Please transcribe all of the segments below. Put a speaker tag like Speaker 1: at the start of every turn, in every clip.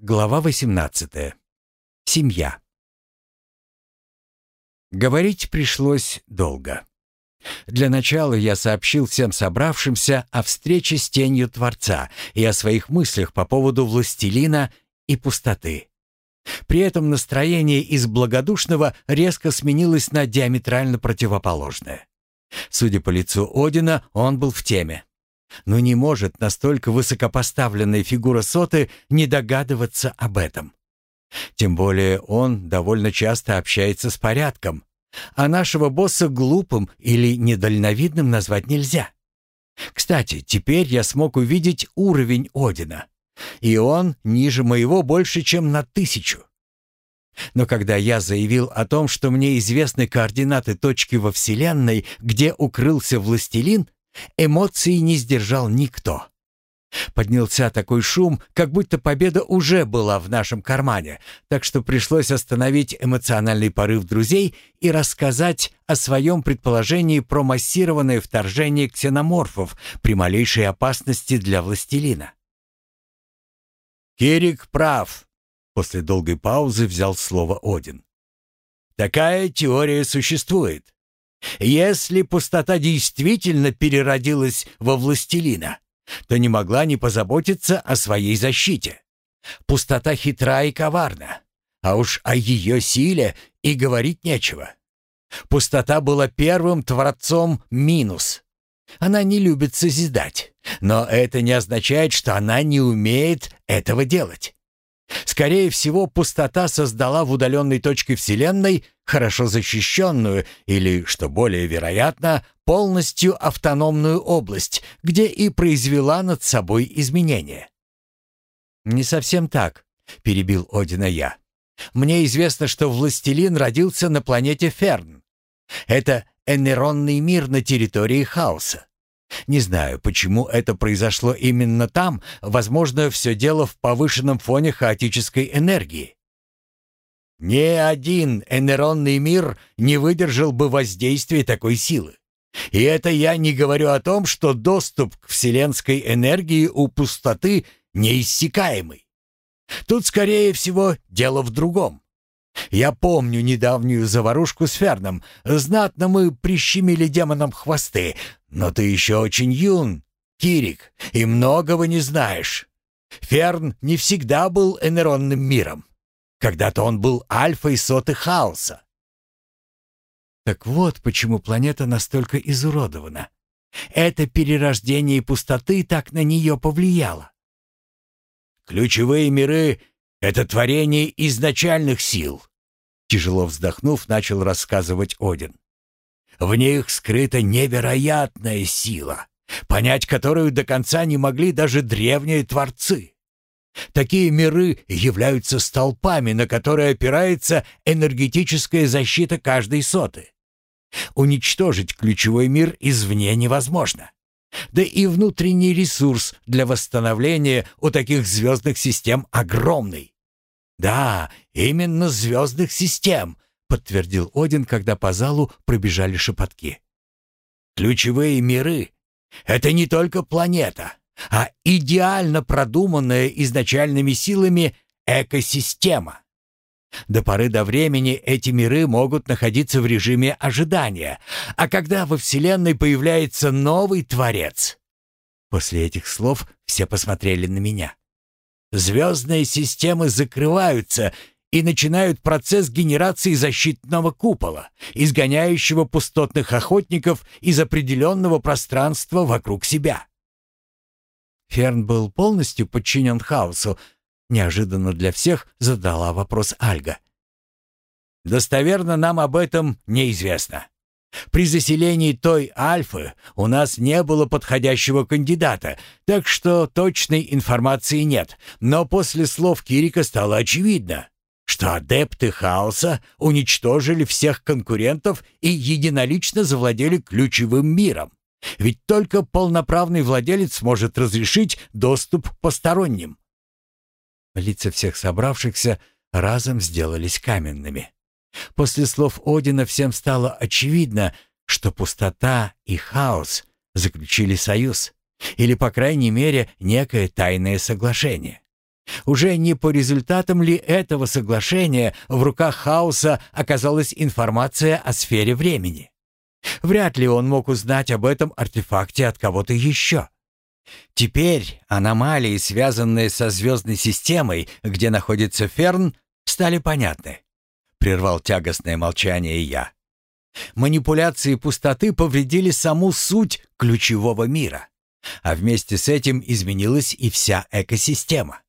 Speaker 1: Глава 18. Семья. Говорить пришлось долго. Для начала я сообщил всем собравшимся о встрече с тенью Творца и о своих мыслях по поводу властелина и пустоты. При этом настроение из благодушного резко сменилось на диаметрально противоположное. Судя по лицу Одина, он был в теме. Но не может настолько высокопоставленная фигура Соты не догадываться об этом. Тем более он довольно часто общается с порядком, а нашего босса глупым или недальновидным назвать нельзя. Кстати, теперь я смог увидеть уровень Одина, и он ниже моего больше, чем на тысячу. Но когда я заявил о том, что мне известны координаты точки во Вселенной, где укрылся властелин, Эмоций не сдержал никто. Поднялся такой шум, как будто победа уже была в нашем кармане, так что пришлось остановить эмоциональный порыв друзей и рассказать о своем предположении про массированное вторжение ксеноморфов при малейшей опасности для властелина. «Кирик прав», — после долгой паузы взял слово Один. «Такая теория существует. Если пустота действительно переродилась во властелина, то не могла не позаботиться о своей защите. Пустота хитра и коварна, а уж о ее силе и говорить нечего. Пустота была первым творцом минус. Она не любит созидать, но это не означает, что она не умеет этого делать. Скорее всего, пустота создала в удаленной точке Вселенной хорошо защищенную или, что более вероятно, полностью автономную область, где и произвела над собой изменения. «Не совсем так», — перебил Одина я. «Мне известно, что властелин родился на планете Ферн. Это энеронный мир на территории хаоса. Не знаю, почему это произошло именно там, возможно, все дело в повышенном фоне хаотической энергии. Ни один энеронный мир не выдержал бы воздействия такой силы. И это я не говорю о том, что доступ к вселенской энергии у пустоты неиссякаемый. Тут, скорее всего, дело в другом. Я помню недавнюю заварушку с Ферном. Знатно мы прищемили демонам хвосты. Но ты еще очень юн, Кирик, и многого не знаешь. Ферн не всегда был энеронным миром. Когда-то он был альфой соты хаоса. Так вот, почему планета настолько изуродована. Это перерождение пустоты так на нее повлияло. Ключевые миры — это творение изначальных сил. Тяжело вздохнув, начал рассказывать Один. В них скрыта невероятная сила, понять которую до конца не могли даже древние творцы. Такие миры являются столпами, на которые опирается энергетическая защита каждой соты. Уничтожить ключевой мир извне невозможно. Да и внутренний ресурс для восстановления у таких звездных систем огромный. Да, именно звездных систем, подтвердил Один, когда по залу пробежали шепотки. Ключевые миры — это не только планета, а идеально продуманная изначальными силами экосистема. До поры до времени эти миры могут находиться в режиме ожидания, а когда во Вселенной появляется новый Творец... После этих слов все посмотрели на меня. Звездные системы закрываются и начинают процесс генерации защитного купола, изгоняющего пустотных охотников из определенного пространства вокруг себя. Ферн был полностью подчинен хаосу, неожиданно для всех задала вопрос Альга. «Достоверно нам об этом неизвестно. При заселении той Альфы у нас не было подходящего кандидата, так что точной информации нет, но после слов Кирика стало очевидно, что адепты хаоса уничтожили всех конкурентов и единолично завладели ключевым миром. Ведь только полноправный владелец может разрешить доступ посторонним. Лица всех собравшихся разом сделались каменными. После слов Одина всем стало очевидно, что пустота и хаос заключили союз, или, по крайней мере, некое тайное соглашение. Уже не по результатам ли этого соглашения в руках Хаоса оказалась информация о сфере времени? Вряд ли он мог узнать об этом артефакте от кого-то еще. Теперь аномалии, связанные со звездной системой, где находится Ферн, стали понятны. Прервал тягостное молчание я. Манипуляции пустоты повредили саму суть ключевого мира. А вместе с этим изменилась и вся экосистема.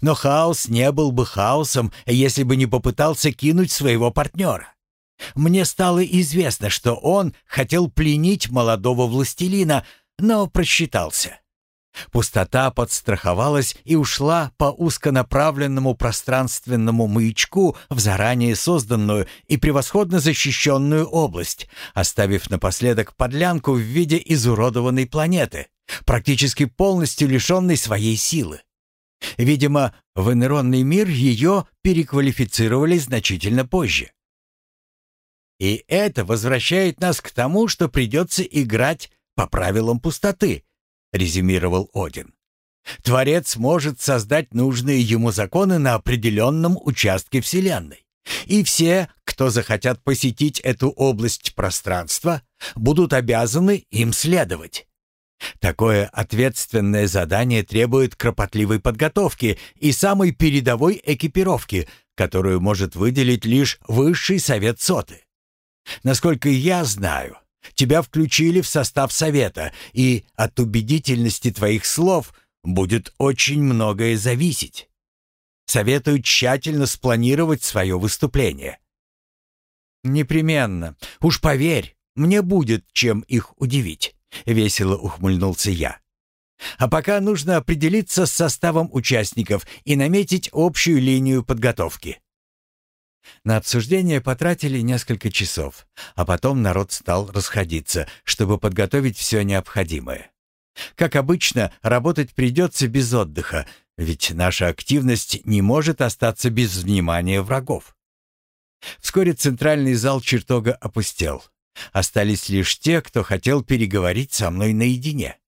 Speaker 1: Но хаос не был бы хаосом, если бы не попытался кинуть своего партнера. Мне стало известно, что он хотел пленить молодого властелина, но просчитался. Пустота подстраховалась и ушла по узконаправленному пространственному маячку в заранее созданную и превосходно защищенную область, оставив напоследок подлянку в виде изуродованной планеты, практически полностью лишенной своей силы. Видимо, в инеронный мир ее переквалифицировали значительно позже. И это возвращает нас к тому, что придется играть по правилам пустоты, резюмировал Один. Творец может создать нужные ему законы на определенном участке Вселенной. И все, кто захотят посетить эту область пространства, будут обязаны им следовать. Такое ответственное задание требует кропотливой подготовки и самой передовой экипировки, которую может выделить лишь высший совет соты. Насколько я знаю, тебя включили в состав совета, и от убедительности твоих слов будет очень многое зависеть. Советую тщательно спланировать свое выступление. Непременно. Уж поверь, мне будет чем их удивить. — весело ухмыльнулся я. «А пока нужно определиться с составом участников и наметить общую линию подготовки». На обсуждение потратили несколько часов, а потом народ стал расходиться, чтобы подготовить все необходимое. Как обычно, работать придется без отдыха, ведь наша активность не может остаться без внимания врагов. Вскоре центральный зал чертога опустел. Остались лишь те, кто хотел переговорить со мной наедине.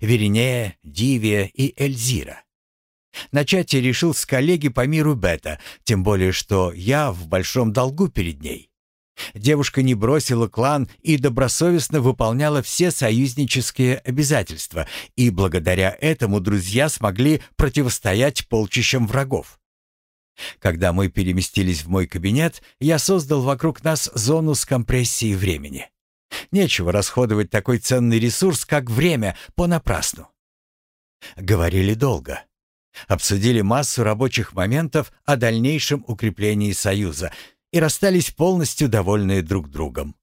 Speaker 1: Веринея, Дивия и Эльзира. Начать я решил с коллеги по миру Бета, тем более что я в большом долгу перед ней. Девушка не бросила клан и добросовестно выполняла все союзнические обязательства, и благодаря этому друзья смогли противостоять полчищам врагов. Когда мы переместились в мой кабинет, я создал вокруг нас зону с компрессией времени. Нечего расходовать такой ценный ресурс, как время, понапрасну. Говорили долго. Обсудили массу рабочих моментов о дальнейшем укреплении Союза и расстались полностью довольные друг другом.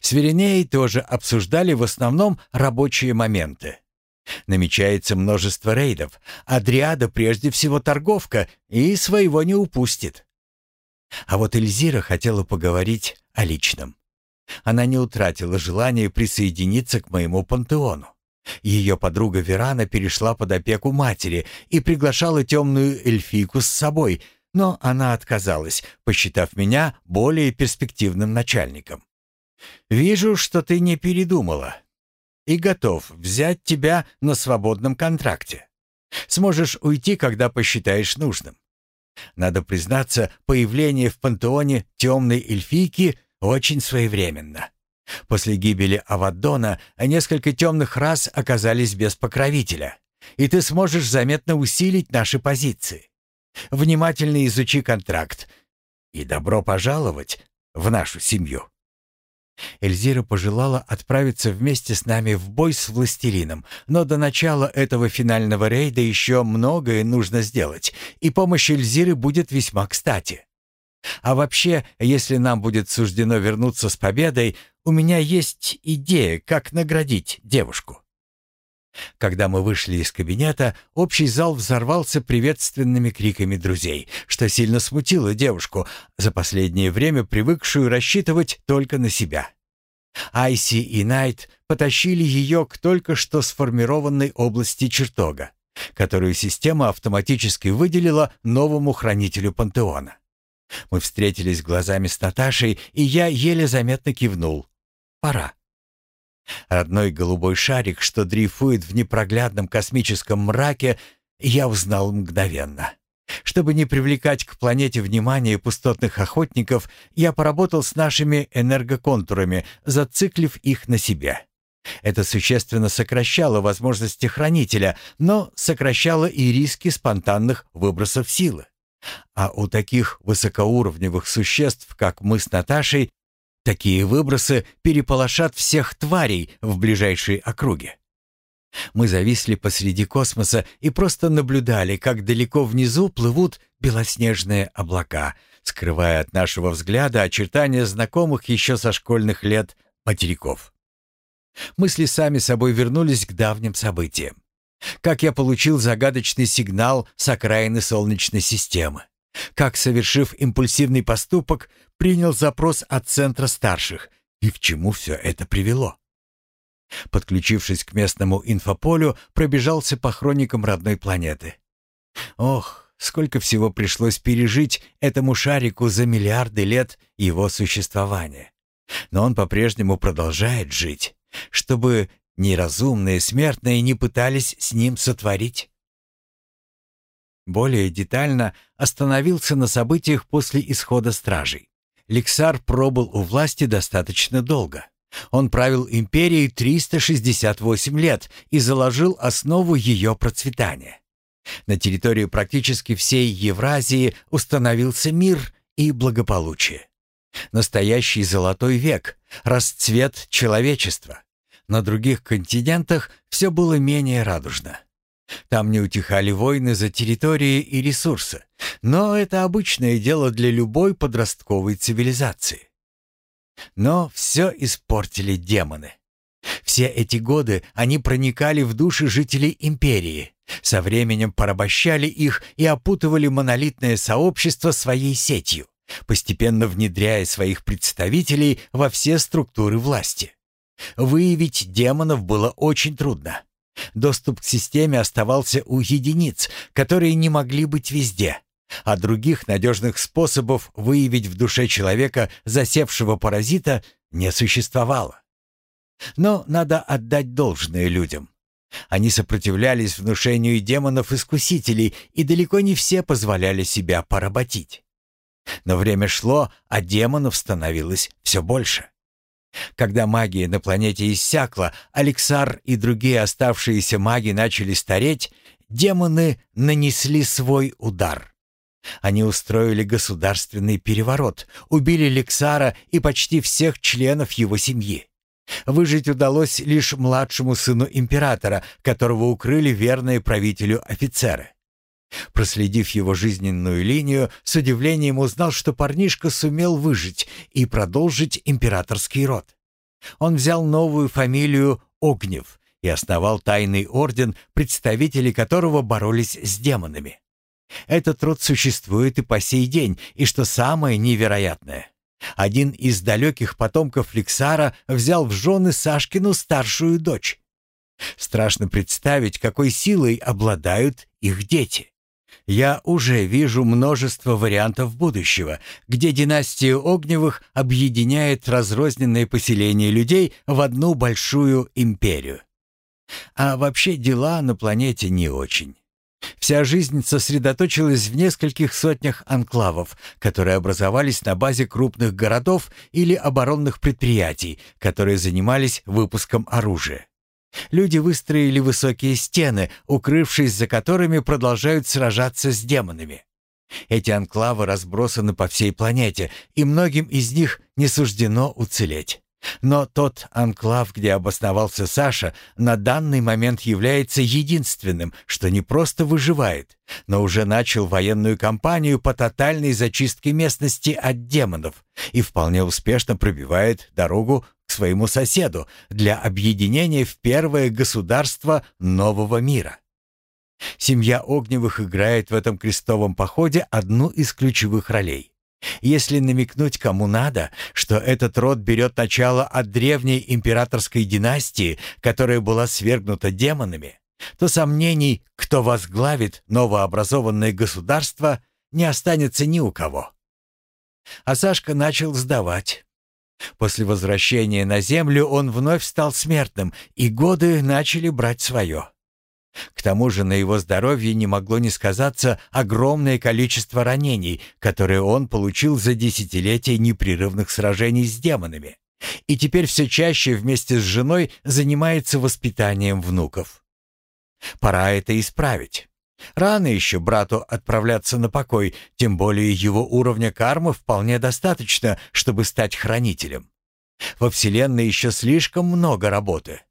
Speaker 1: С Веринеей тоже обсуждали в основном рабочие моменты. Намечается множество рейдов, а Дриада прежде всего торговка и своего не упустит. А вот Эльзира хотела поговорить о личном. Она не утратила желания присоединиться к моему пантеону. Ее подруга Верана перешла под опеку матери и приглашала темную эльфийку с собой, но она отказалась, посчитав меня более перспективным начальником. «Вижу, что ты не передумала и готов взять тебя на свободном контракте. Сможешь уйти, когда посчитаешь нужным. Надо признаться, появление в пантеоне темной эльфийки очень своевременно. После гибели Аваддона несколько темных рас оказались без покровителя, и ты сможешь заметно усилить наши позиции. Внимательно изучи контракт и добро пожаловать в нашу семью. Эльзира пожелала отправиться вместе с нами в бой с властелином, но до начала этого финального рейда еще многое нужно сделать, и помощь Эльзиры будет весьма кстати. А вообще, если нам будет суждено вернуться с победой, у меня есть идея, как наградить девушку. Когда мы вышли из кабинета, общий зал взорвался приветственными криками друзей, что сильно смутило девушку, за последнее время привыкшую рассчитывать только на себя. Айси и Найт потащили ее к только что сформированной области чертога, которую система автоматически выделила новому хранителю пантеона. Мы встретились глазами с Наташей, и я еле заметно кивнул. «Пора». Родной голубой шарик, что дрейфует в непроглядном космическом мраке, я узнал мгновенно. Чтобы не привлекать к планете внимание пустотных охотников, я поработал с нашими энергоконтурами, зациклив их на себе. Это существенно сокращало возможности хранителя, но сокращало и риски спонтанных выбросов силы. А у таких высокоуровневых существ, как мы с Наташей, такие выбросы переполошат всех тварей в ближайшей округе. Мы зависли посреди космоса и просто наблюдали, как далеко внизу плывут белоснежные облака, скрывая от нашего взгляда очертания знакомых еще со школьных лет материков. Мысли сами собой вернулись к давним событиям. Как я получил загадочный сигнал с окраины Солнечной системы. Как, совершив импульсивный поступок, принял запрос от Центра старших. И к чему все это привело? Подключившись к местному инфополю, пробежался по хроникам родной планеты. Ох, сколько всего пришлось пережить этому шарику за миллиарды лет его существования. Но он по-прежнему продолжает жить, чтобы неразумные смертные не пытались с ним сотворить. Более детально остановился на событиях после исхода стражей. Лексар пробыл у власти достаточно долго. Он правил империей 368 лет и заложил основу ее процветания. На территории практически всей Евразии установился мир и благополучие. Настоящий золотой век, расцвет человечества. На других континентах все было менее радужно. Там не утихали войны за территории и ресурсы, но это обычное дело для любой подростковой цивилизации. Но все испортили демоны. Все эти годы они проникали в души жителей империи, со временем порабощали их и опутывали монолитное сообщество своей сетью, постепенно внедряя своих представителей во все структуры власти. Выявить демонов было очень трудно. Доступ к системе оставался у единиц, которые не могли быть везде а других надежных способов выявить в душе человека засевшего паразита не существовало. Но надо отдать должное людям. Они сопротивлялись внушению демонов-искусителей, и далеко не все позволяли себя поработить. Но время шло, а демонов становилось все больше. Когда магия на планете иссякла, Алексар и другие оставшиеся маги начали стареть, демоны нанесли свой удар. Они устроили государственный переворот, убили Лексара и почти всех членов его семьи. Выжить удалось лишь младшему сыну императора, которого укрыли верные правителю офицеры. Проследив его жизненную линию, с удивлением узнал, что парнишка сумел выжить и продолжить императорский род. Он взял новую фамилию Огнев и основал тайный орден, представители которого боролись с демонами. Этот род существует и по сей день, и что самое невероятное, один из далеких потомков Лексара взял в жены Сашкину старшую дочь. Страшно представить, какой силой обладают их дети. Я уже вижу множество вариантов будущего, где династия Огневых объединяет разрозненные поселения людей в одну большую империю. А вообще дела на планете не очень. Вся жизнь сосредоточилась в нескольких сотнях анклавов, которые образовались на базе крупных городов или оборонных предприятий, которые занимались выпуском оружия. Люди выстроили высокие стены, укрывшись за которыми продолжают сражаться с демонами. Эти анклавы разбросаны по всей планете, и многим из них не суждено уцелеть. Но тот анклав, где обосновался Саша, на данный момент является единственным, что не просто выживает, но уже начал военную кампанию по тотальной зачистке местности от демонов и вполне успешно пробивает дорогу к своему соседу для объединения в первое государство нового мира. Семья Огневых играет в этом крестовом походе одну из ключевых ролей. Если намекнуть кому надо, что этот род берет начало от древней императорской династии, которая была свергнута демонами, то сомнений, кто возглавит новообразованное государство, не останется ни у кого. А Сашка начал сдавать. После возвращения на землю он вновь стал смертным, и годы начали брать свое. К тому же на его здоровье не могло не сказаться огромное количество ранений, которые он получил за десятилетия непрерывных сражений с демонами. И теперь все чаще вместе с женой занимается воспитанием внуков. Пора это исправить. Рано еще брату отправляться на покой, тем более его уровня кармы вполне достаточно, чтобы стать хранителем. Во Вселенной еще слишком много работы.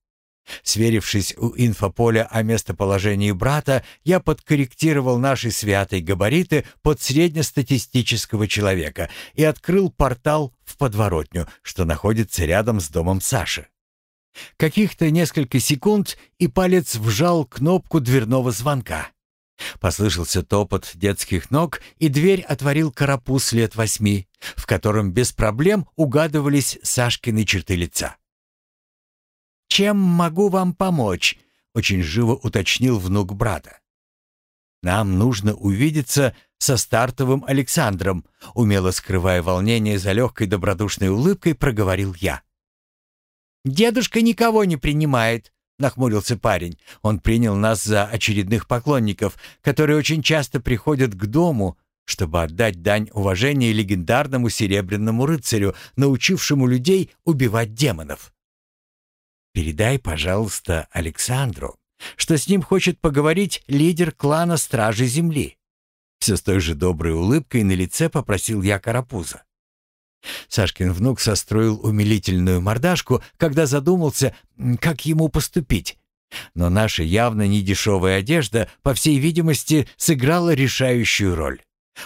Speaker 1: Сверившись у инфополя о местоположении брата, я подкорректировал наши святые габариты под среднестатистического человека и открыл портал в подворотню, что находится рядом с домом Саши. Каких-то несколько секунд, и палец вжал кнопку дверного звонка. Послышался топот детских ног, и дверь отворил карапуз лет восьми, в котором без проблем угадывались Сашкины черты лица. «Чем могу вам помочь?» — очень живо уточнил внук брата. «Нам нужно увидеться со стартовым Александром», умело скрывая волнение за легкой добродушной улыбкой, проговорил я. «Дедушка никого не принимает», — нахмурился парень. Он принял нас за очередных поклонников, которые очень часто приходят к дому, чтобы отдать дань уважения легендарному серебряному рыцарю, научившему людей убивать демонов. «Передай, пожалуйста, Александру, что с ним хочет поговорить лидер клана Стражи Земли». Все с той же доброй улыбкой на лице попросил я Карапуза. Сашкин внук состроил умилительную мордашку, когда задумался, как ему поступить. Но наша явно недешевая одежда, по всей видимости, сыграла решающую роль.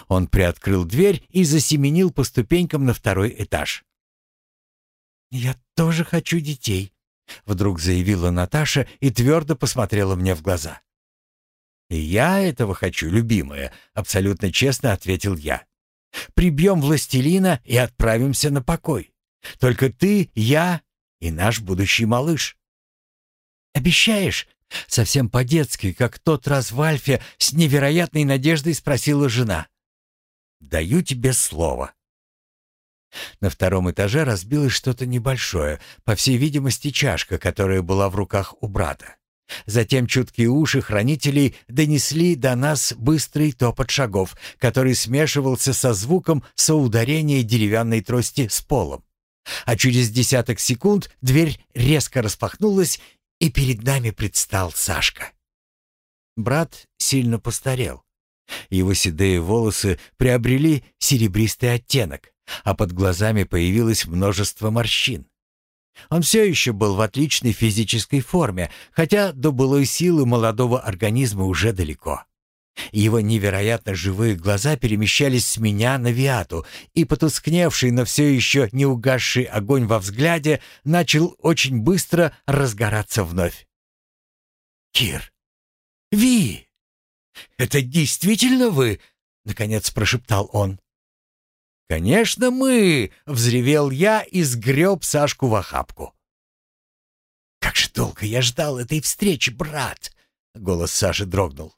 Speaker 1: Он приоткрыл дверь и засеменил по ступенькам на второй этаж. «Я тоже хочу детей», — вдруг заявила Наташа и твердо посмотрела мне в глаза. «И я этого хочу, любимая», — абсолютно честно ответил я. Прибьем властелина и отправимся на покой. Только ты, я и наш будущий малыш. Обещаешь? Совсем по-детски, как тот раз в Альфе, с невероятной надеждой спросила жена. Даю тебе слово. На втором этаже разбилось что-то небольшое, по всей видимости, чашка, которая была в руках у брата. Затем чуткие уши хранителей донесли до нас быстрый топот шагов, который смешивался со звуком соударения деревянной трости с полом. А через десяток секунд дверь резко распахнулась, и перед нами предстал Сашка. Брат сильно постарел. Его седые волосы приобрели серебристый оттенок, а под глазами появилось множество морщин. Он все еще был в отличной физической форме, хотя до былой силы молодого организма уже далеко. Его невероятно живые глаза перемещались с меня на Виату, и потускневший, но все еще не угасший огонь во взгляде начал очень быстро разгораться вновь. «Кир! Ви! Это действительно вы?» — наконец прошептал он. «Конечно мы!» — взревел я и сгреб Сашку в охапку. «Как же долго я ждал этой встречи, брат!» — голос Саши дрогнул.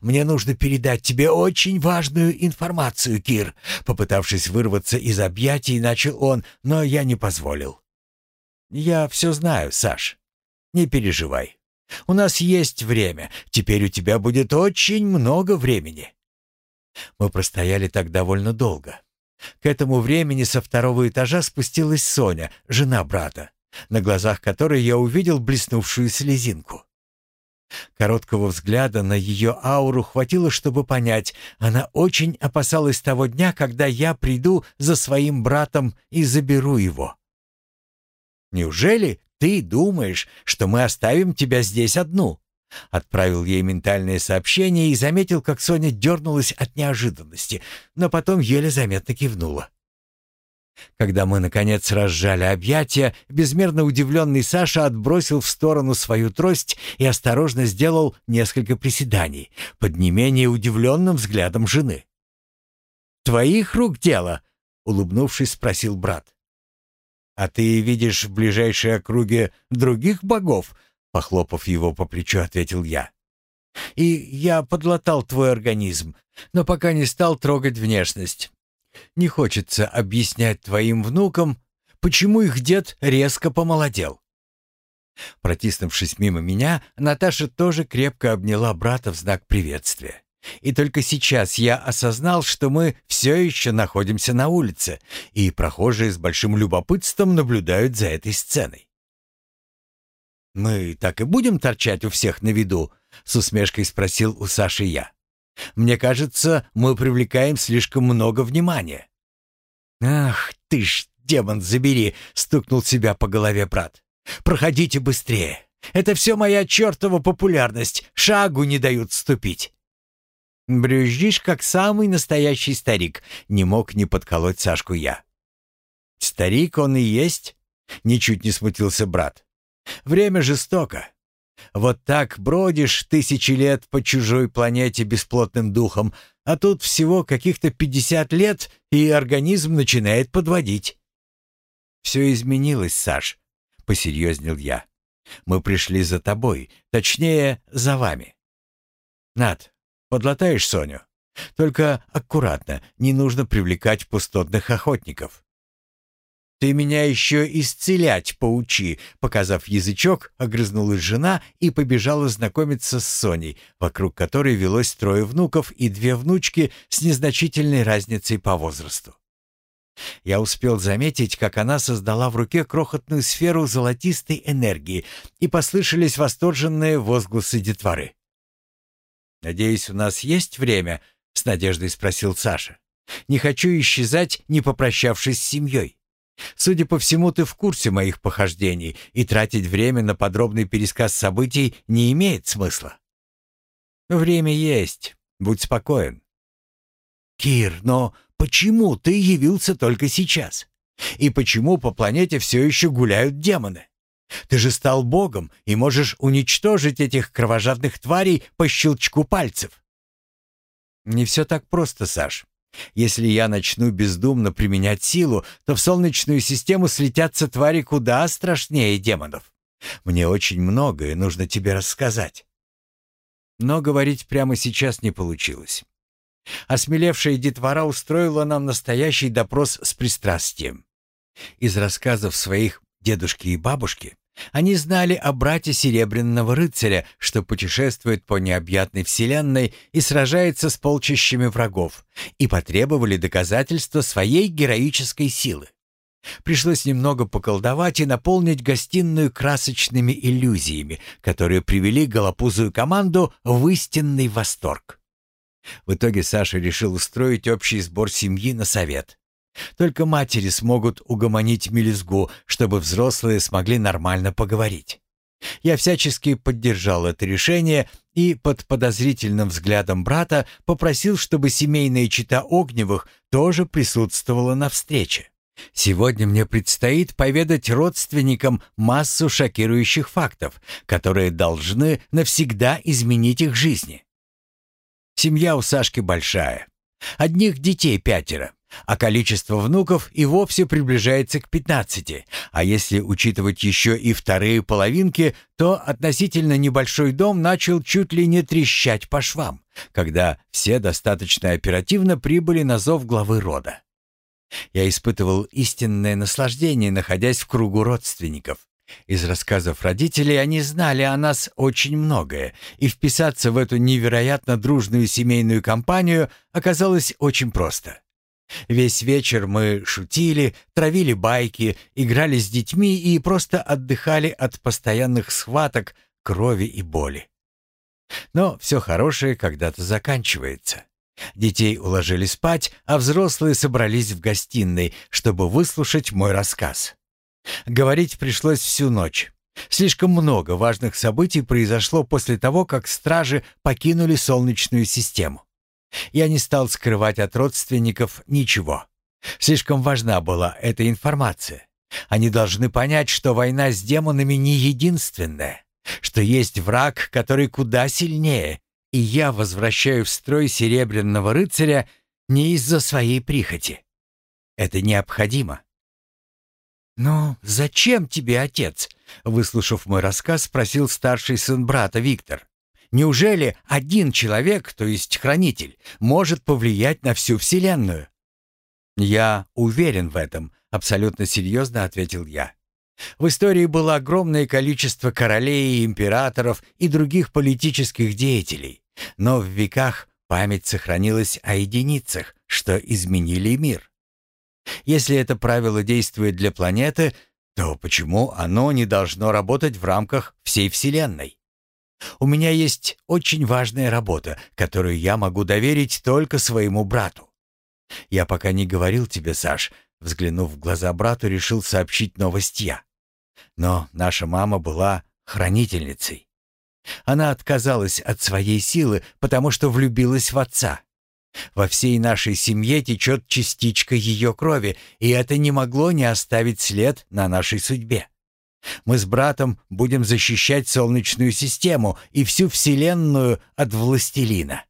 Speaker 1: «Мне нужно передать тебе очень важную информацию, Кир!» Попытавшись вырваться из объятий, начал он, но я не позволил. «Я все знаю, Саш. Не переживай. У нас есть время. Теперь у тебя будет очень много времени». Мы простояли так довольно долго. К этому времени со второго этажа спустилась Соня, жена брата, на глазах которой я увидел блеснувшую слезинку. Короткого взгляда на ее ауру хватило, чтобы понять, она очень опасалась того дня, когда я приду за своим братом и заберу его. «Неужели ты думаешь, что мы оставим тебя здесь одну?» Отправил ей ментальное сообщение и заметил, как Соня дернулась от неожиданности, но потом еле заметно кивнула. Когда мы, наконец, разжали объятия, безмерно удивленный Саша отбросил в сторону свою трость и осторожно сделал несколько приседаний под не менее удивленным взглядом жены. «Твоих рук дело?» — улыбнувшись, спросил брат. «А ты видишь в ближайшей округе других богов?» Похлопав его по плечу, ответил я. «И я подлатал твой организм, но пока не стал трогать внешность. Не хочется объяснять твоим внукам, почему их дед резко помолодел. Протиснувшись мимо меня, Наташа тоже крепко обняла брата в знак приветствия. И только сейчас я осознал, что мы все еще находимся на улице, и прохожие с большим любопытством наблюдают за этой сценой. «Мы так и будем торчать у всех на виду?» — с усмешкой спросил у Саши я. «Мне кажется, мы привлекаем слишком много внимания». «Ах ты ж, демон, забери!» — стукнул себя по голове брат. «Проходите быстрее. Это все моя чертова популярность. Шагу не дают ступить». «Брюзжишь, как самый настоящий старик», — не мог не подколоть Сашку я. «Старик он и есть», — ничуть не смутился брат. «Время жестоко. Вот так бродишь тысячи лет по чужой планете бесплотным духом, а тут всего каких-то пятьдесят лет, и организм начинает подводить». «Все изменилось, Саш», — посерьезнел я. «Мы пришли за тобой, точнее, за вами». «Над, подлатаешь Соню? Только аккуратно, не нужно привлекать пустотных охотников». «Ты меня еще исцелять поучи», — показав язычок, огрызнулась жена и побежала знакомиться с Соней, вокруг которой велось трое внуков и две внучки с незначительной разницей по возрасту. Я успел заметить, как она создала в руке крохотную сферу золотистой энергии, и послышались восторженные возгласы детворы. «Надеюсь, у нас есть время?» — с надеждой спросил Саша. «Не хочу исчезать, не попрощавшись с семьей. Судя по всему, ты в курсе моих похождений, и тратить время на подробный пересказ событий не имеет смысла». «Время есть. Будь спокоен». «Кир, но Почему ты явился только сейчас? И почему по планете все еще гуляют демоны? Ты же стал богом и можешь уничтожить этих кровожадных тварей по щелчку пальцев. Не все так просто, Саш. Если я начну бездумно применять силу, то в Солнечную систему слетятся твари куда страшнее демонов. Мне очень многое нужно тебе рассказать. Но говорить прямо сейчас не получилось. Осмелевшая детвора устроила нам настоящий допрос с пристрастием. Из рассказов своих дедушки и бабушки они знали о брате Серебряного рыцаря, что путешествует по необъятной вселенной и сражается с полчищами врагов, и потребовали доказательства своей героической силы. Пришлось немного поколдовать и наполнить гостиную красочными иллюзиями, которые привели голопузую команду в истинный восторг. В итоге Саша решил устроить общий сбор семьи на совет. Только матери смогут угомонить мелизгу, чтобы взрослые смогли нормально поговорить. Я всячески поддержал это решение и под подозрительным взглядом брата попросил, чтобы семейная чита Огневых тоже присутствовала на встрече. Сегодня мне предстоит поведать родственникам массу шокирующих фактов, которые должны навсегда изменить их жизни. Семья у Сашки большая. Одних детей пятеро, а количество внуков и вовсе приближается к пятнадцати. А если учитывать еще и вторые половинки, то относительно небольшой дом начал чуть ли не трещать по швам, когда все достаточно оперативно прибыли на зов главы рода. Я испытывал истинное наслаждение, находясь в кругу родственников. Из рассказов родителей они знали о нас очень многое, и вписаться в эту невероятно дружную семейную компанию оказалось очень просто. Весь вечер мы шутили, травили байки, играли с детьми и просто отдыхали от постоянных схваток, крови и боли. Но все хорошее когда-то заканчивается. Детей уложили спать, а взрослые собрались в гостиной, чтобы выслушать мой рассказ. Говорить пришлось всю ночь. Слишком много важных событий произошло после того, как стражи покинули Солнечную систему. Я не стал скрывать от родственников ничего. Слишком важна была эта информация. Они должны понять, что война с демонами не единственная, что есть враг, который куда сильнее, и я возвращаю в строй Серебряного рыцаря не из-за своей прихоти. Это необходимо. «Ну, зачем тебе отец?» Выслушав мой рассказ, спросил старший сын брата Виктор. «Неужели один человек, то есть хранитель, может повлиять на всю Вселенную?» «Я уверен в этом», — абсолютно серьезно ответил я. В истории было огромное количество королей, императоров и других политических деятелей, но в веках память сохранилась о единицах, что изменили мир. Если это правило действует для планеты, то почему оно не должно работать в рамках всей Вселенной? У меня есть очень важная работа, которую я могу доверить только своему брату. Я пока не говорил тебе, Саш, взглянув в глаза брату, решил сообщить новость я. Но наша мама была хранительницей. Она отказалась от своей силы, потому что влюбилась в отца. Во всей нашей семье течет частичка ее крови, и это не могло не оставить след на нашей судьбе. Мы с братом будем защищать Солнечную систему и всю Вселенную от властелина.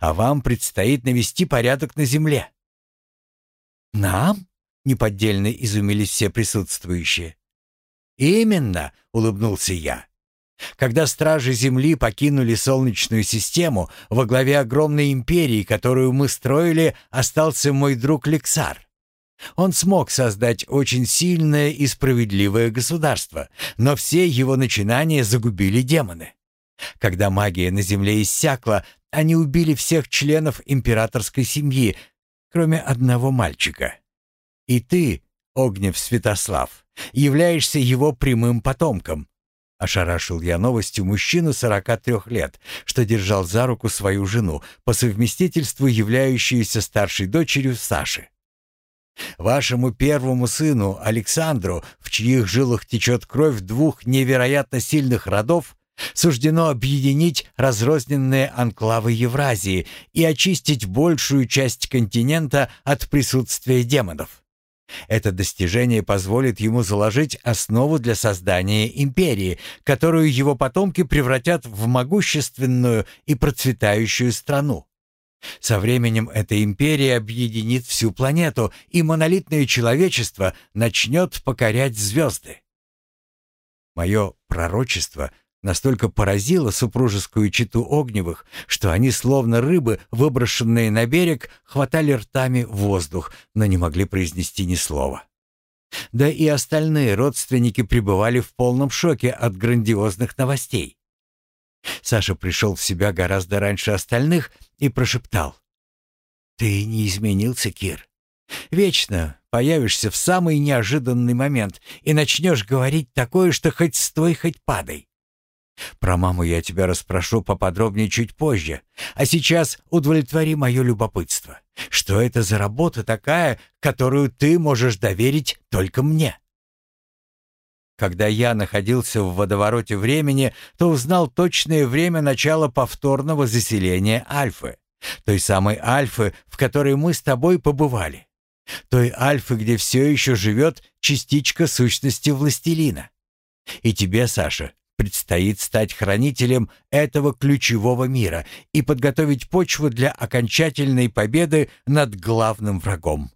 Speaker 1: А вам предстоит навести порядок на Земле». «Нам?» — неподдельно изумились все присутствующие. «Именно», — улыбнулся я. Когда стражи Земли покинули Солнечную систему, во главе огромной империи, которую мы строили, остался мой друг Лексар. Он смог создать очень сильное и справедливое государство, но все его начинания загубили демоны. Когда магия на Земле иссякла, они убили всех членов императорской семьи, кроме одного мальчика. И ты, Огнев Святослав, являешься его прямым потомком. Ошарашил я новостью мужчину 43 лет, что держал за руку свою жену, по совместительству являющуюся старшей дочерью Саши. Вашему первому сыну, Александру, в чьих жилах течет кровь двух невероятно сильных родов, суждено объединить разрозненные анклавы Евразии и очистить большую часть континента от присутствия демонов. Это достижение позволит ему заложить основу для создания империи, которую его потомки превратят в могущественную и процветающую страну. Со временем эта империя объединит всю планету, и монолитное человечество начнет покорять звезды. Мое пророчество настолько поразило супружескую читу Огневых, что они, словно рыбы, выброшенные на берег, хватали ртами воздух, но не могли произнести ни слова. Да и остальные родственники пребывали в полном шоке от грандиозных новостей. Саша пришел в себя гораздо раньше остальных и прошептал. «Ты не изменился, Кир. Вечно появишься в самый неожиданный момент и начнешь говорить такое, что хоть стой, хоть падай. Про маму я тебя расспрошу поподробнее чуть позже, а сейчас удовлетвори мое любопытство. Что это за работа такая, которую ты можешь доверить только мне?» Когда я находился в водовороте времени, то узнал точное время начала повторного заселения Альфы. Той самой Альфы, в которой мы с тобой побывали. Той Альфы, где все еще живет частичка сущности властелина. И тебе, Саша, предстоит стать хранителем этого ключевого мира и подготовить почву для окончательной победы над главным врагом.